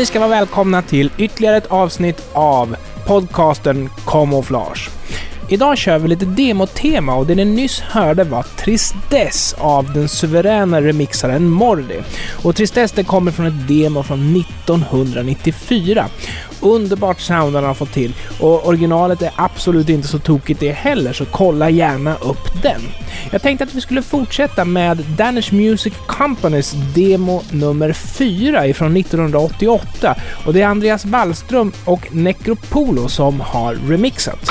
ni ska vara välkomna till ytterligare ett avsnitt av podcasten Camouflage. Idag kör vi lite demotema och det ni nyss hörde var Tristess av den suveräna remixaren Mordi. Och Tristess det kommer från ett demo från 1994. Underbart sound han har fått till och originalet är absolut inte så tokigt det heller, så kolla gärna upp den. Jag tänkte att vi skulle fortsätta med Danish Music Companys demo nummer 4 ifrån 1988 och det är Andreas Wallström och Necropolo som har remixat.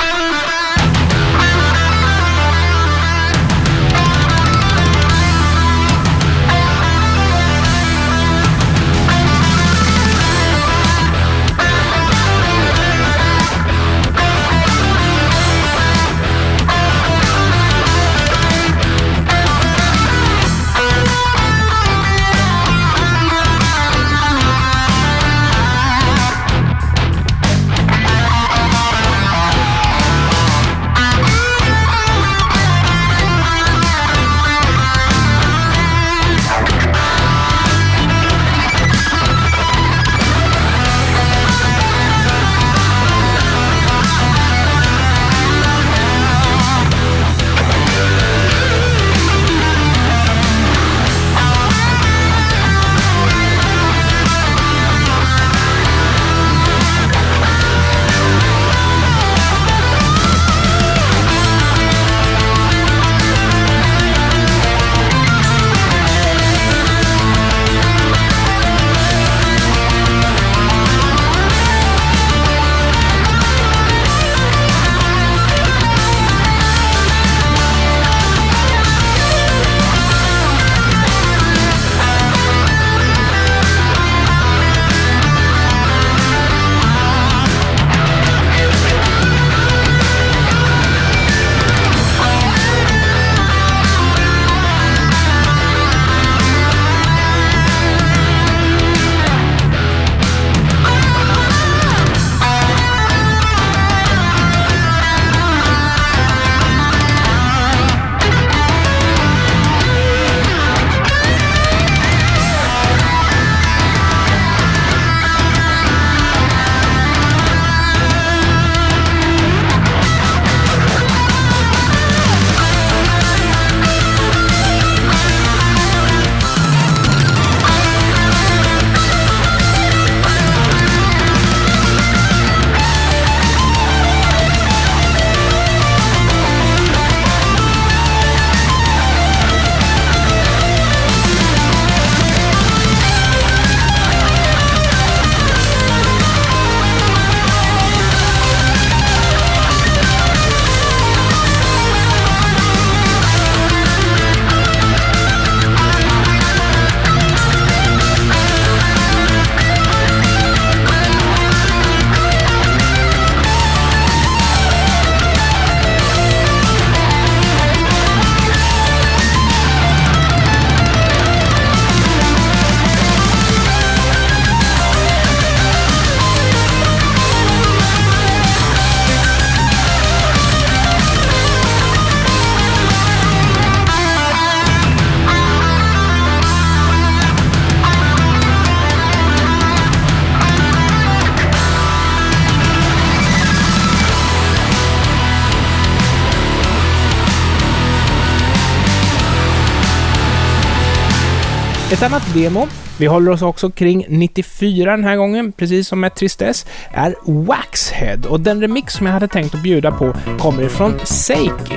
Ett annat demo, vi håller oss också kring 94 den här gången, precis som med Tristess, är Waxhead och den remix som jag hade tänkt att bjuda på kommer ifrån Seiki.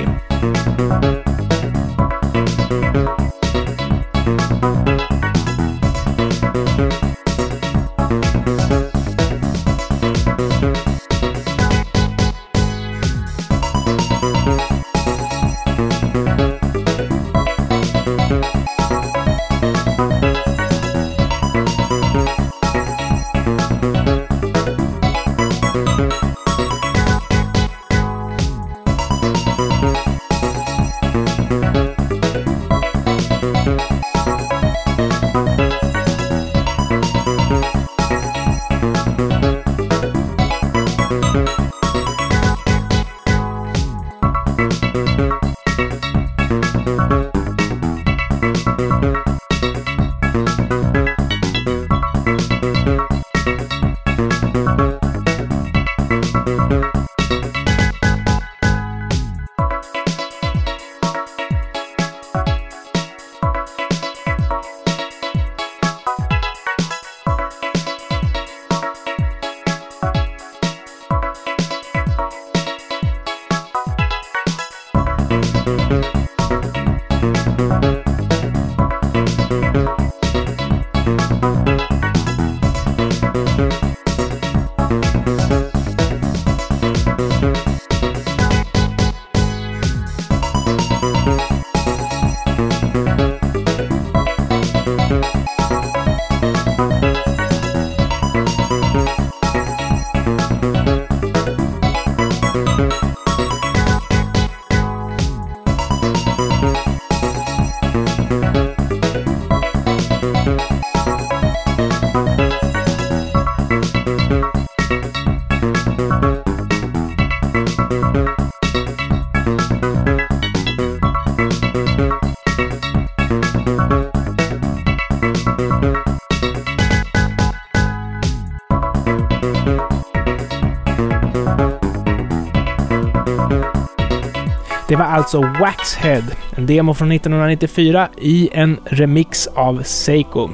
Alltså Waxhead, en demo från 1994 i en remix av Seiko.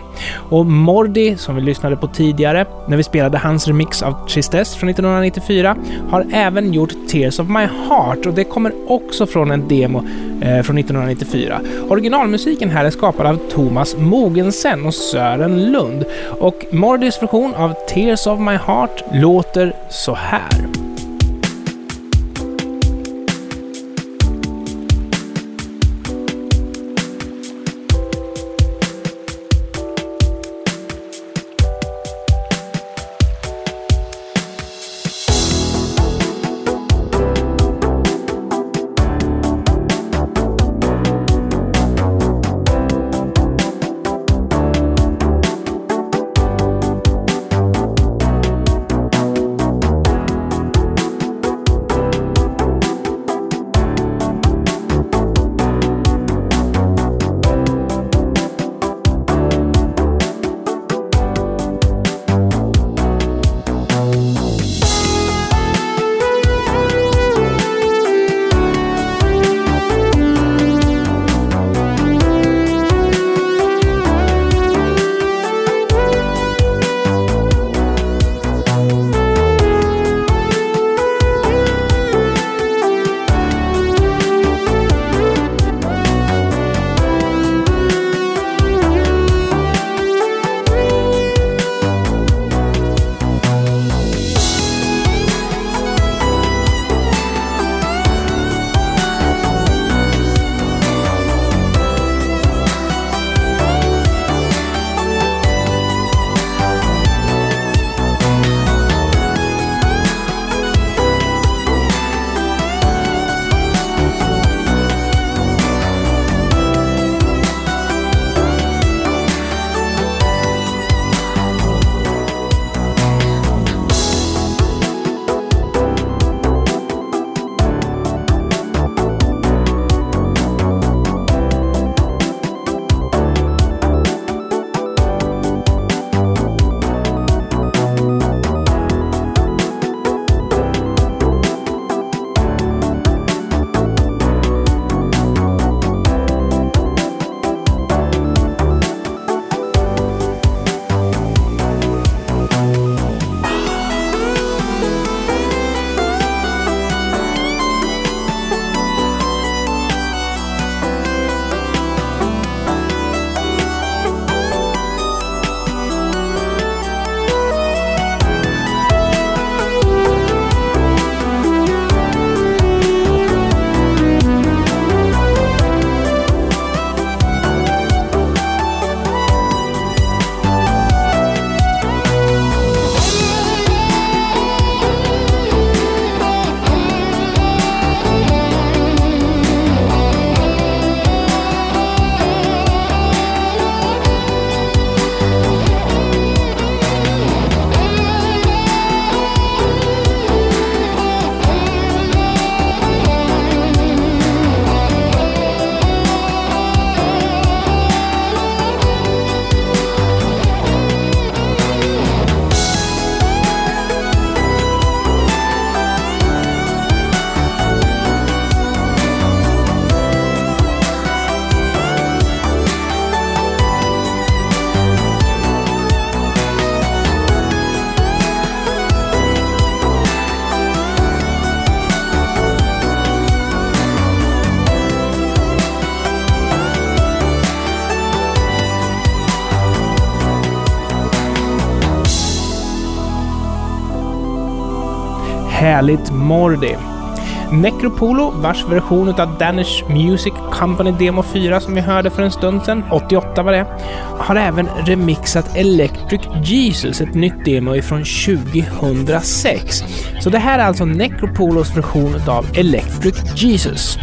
Och Mordi, som vi lyssnade på tidigare, när vi spelade hans remix av Tristess från 1994, har även gjort Tears of My Heart och det kommer också från en demo eh, från 1994. Originalmusiken här är skapad av Thomas Mogensen och Sören Lund och Mordis version av Tears of My Heart låter så här. Härligt Mordi. Necropolo, vars version av Danish Music Company Demo 4 som vi hörde för en stund sedan, 88 var det, har även remixat Electric Jesus, ett nytt demo ifrån 2006. Så det här är alltså Necropolos version av Electric Jesus.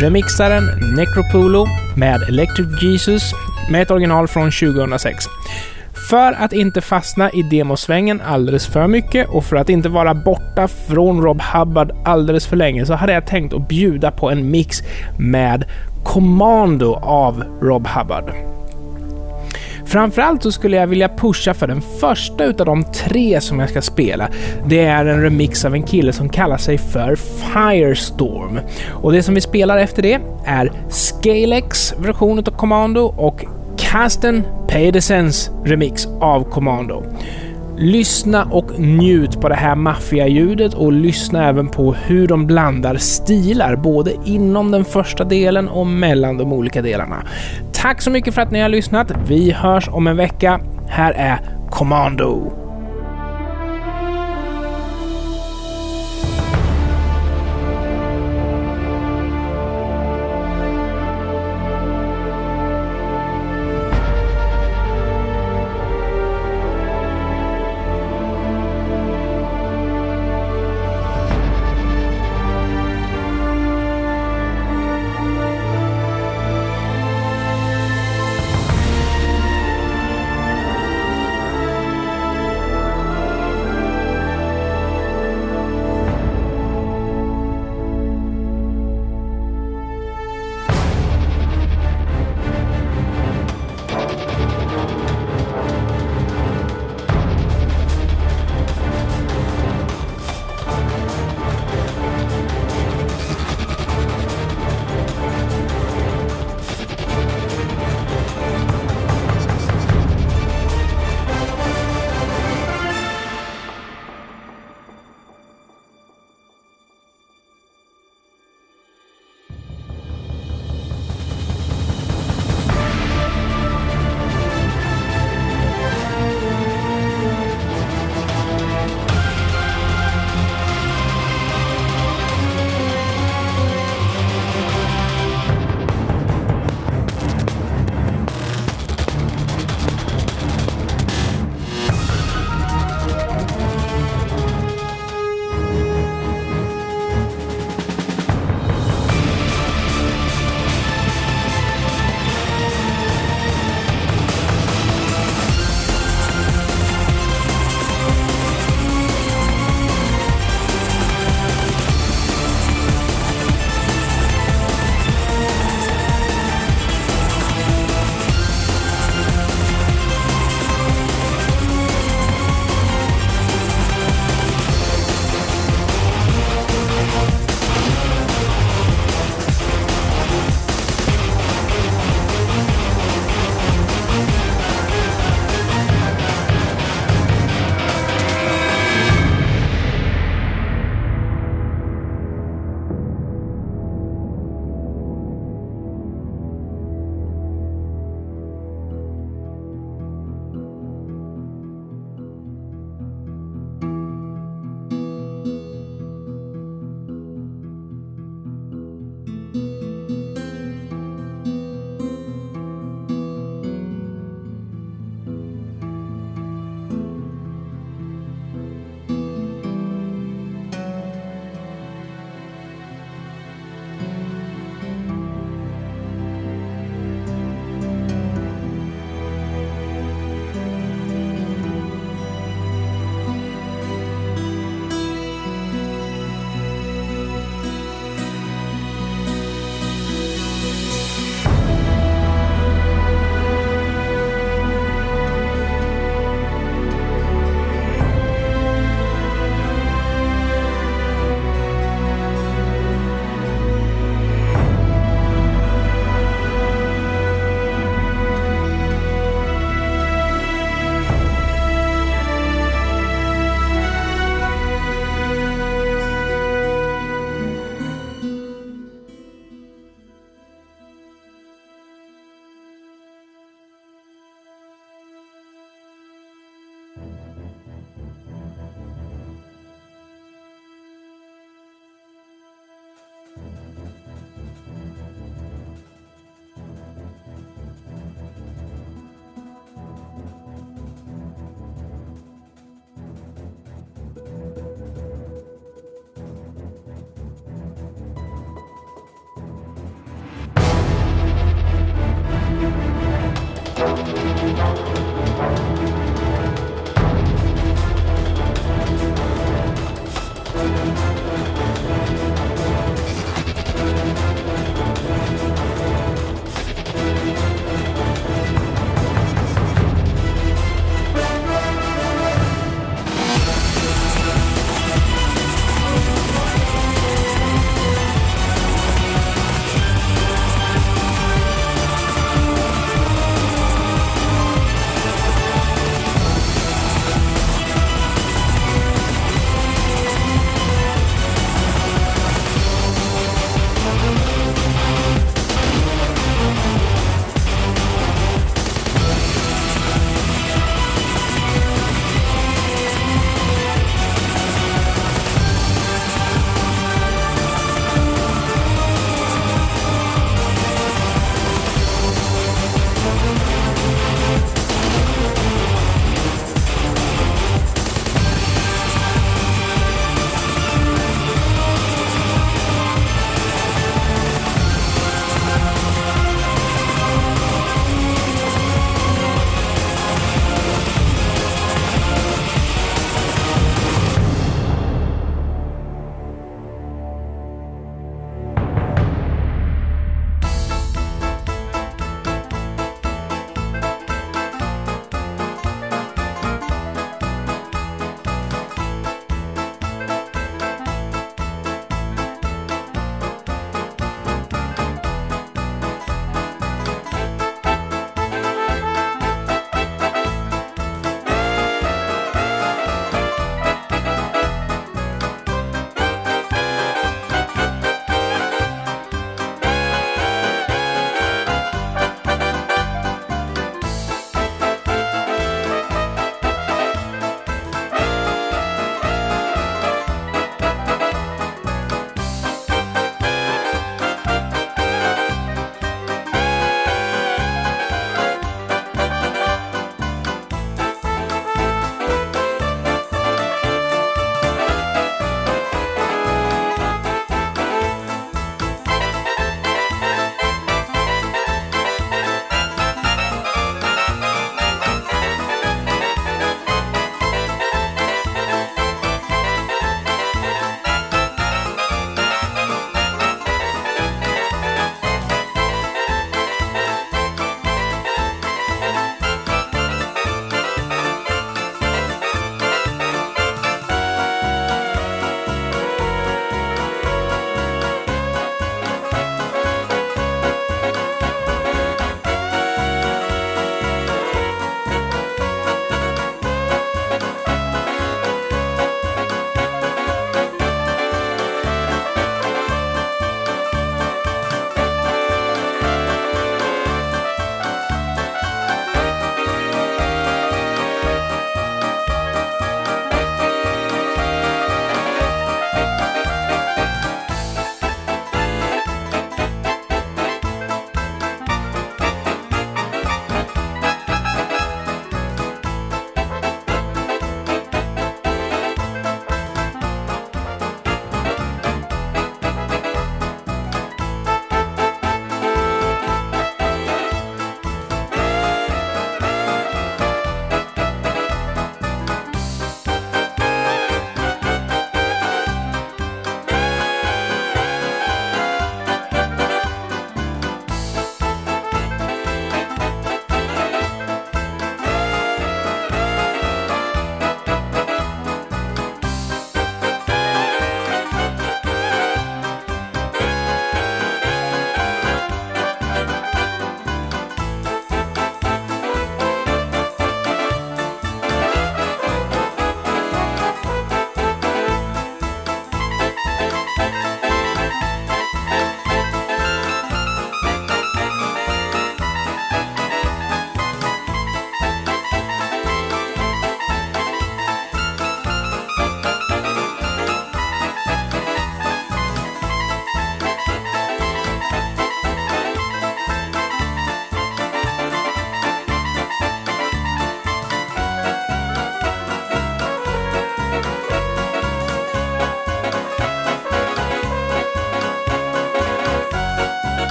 Remixaren Necropolo med Electric Jesus med ett original från 2006. För att inte fastna i demosvängen alldeles för mycket och för att inte vara borta från Rob Hubbard alldeles för länge så hade jag tänkt att bjuda på en mix med Commando av Rob Hubbard. Framförallt så skulle jag vilja pusha för den första utav de tre som jag ska spela. Det är en remix av en kille som kallar sig för Firestorm. Och det som vi spelar efter det är Scalex version av Commando och Casten Pedersens remix av Commando. Lyssna och njut på det här maffialjudet och lyssna även på hur de blandar stilar, både inom den första delen och mellan de olika delarna. Tack så mycket för att ni har lyssnat. Vi hörs om en vecka. Här är Commando.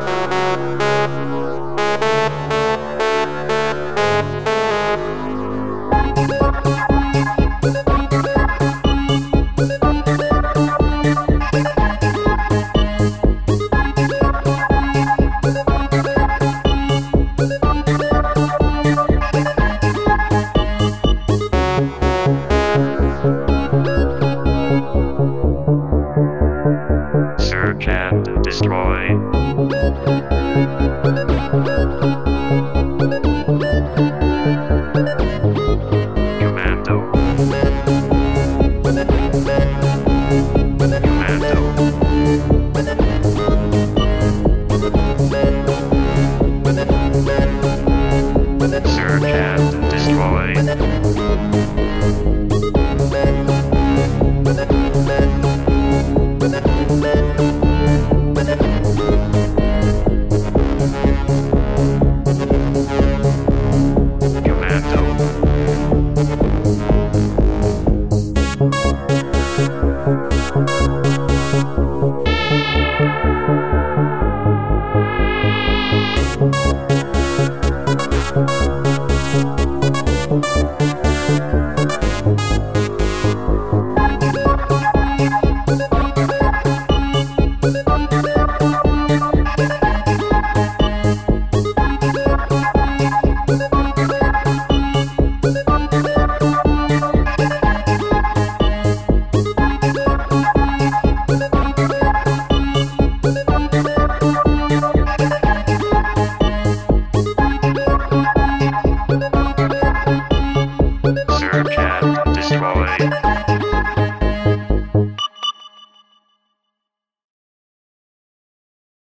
Thank you.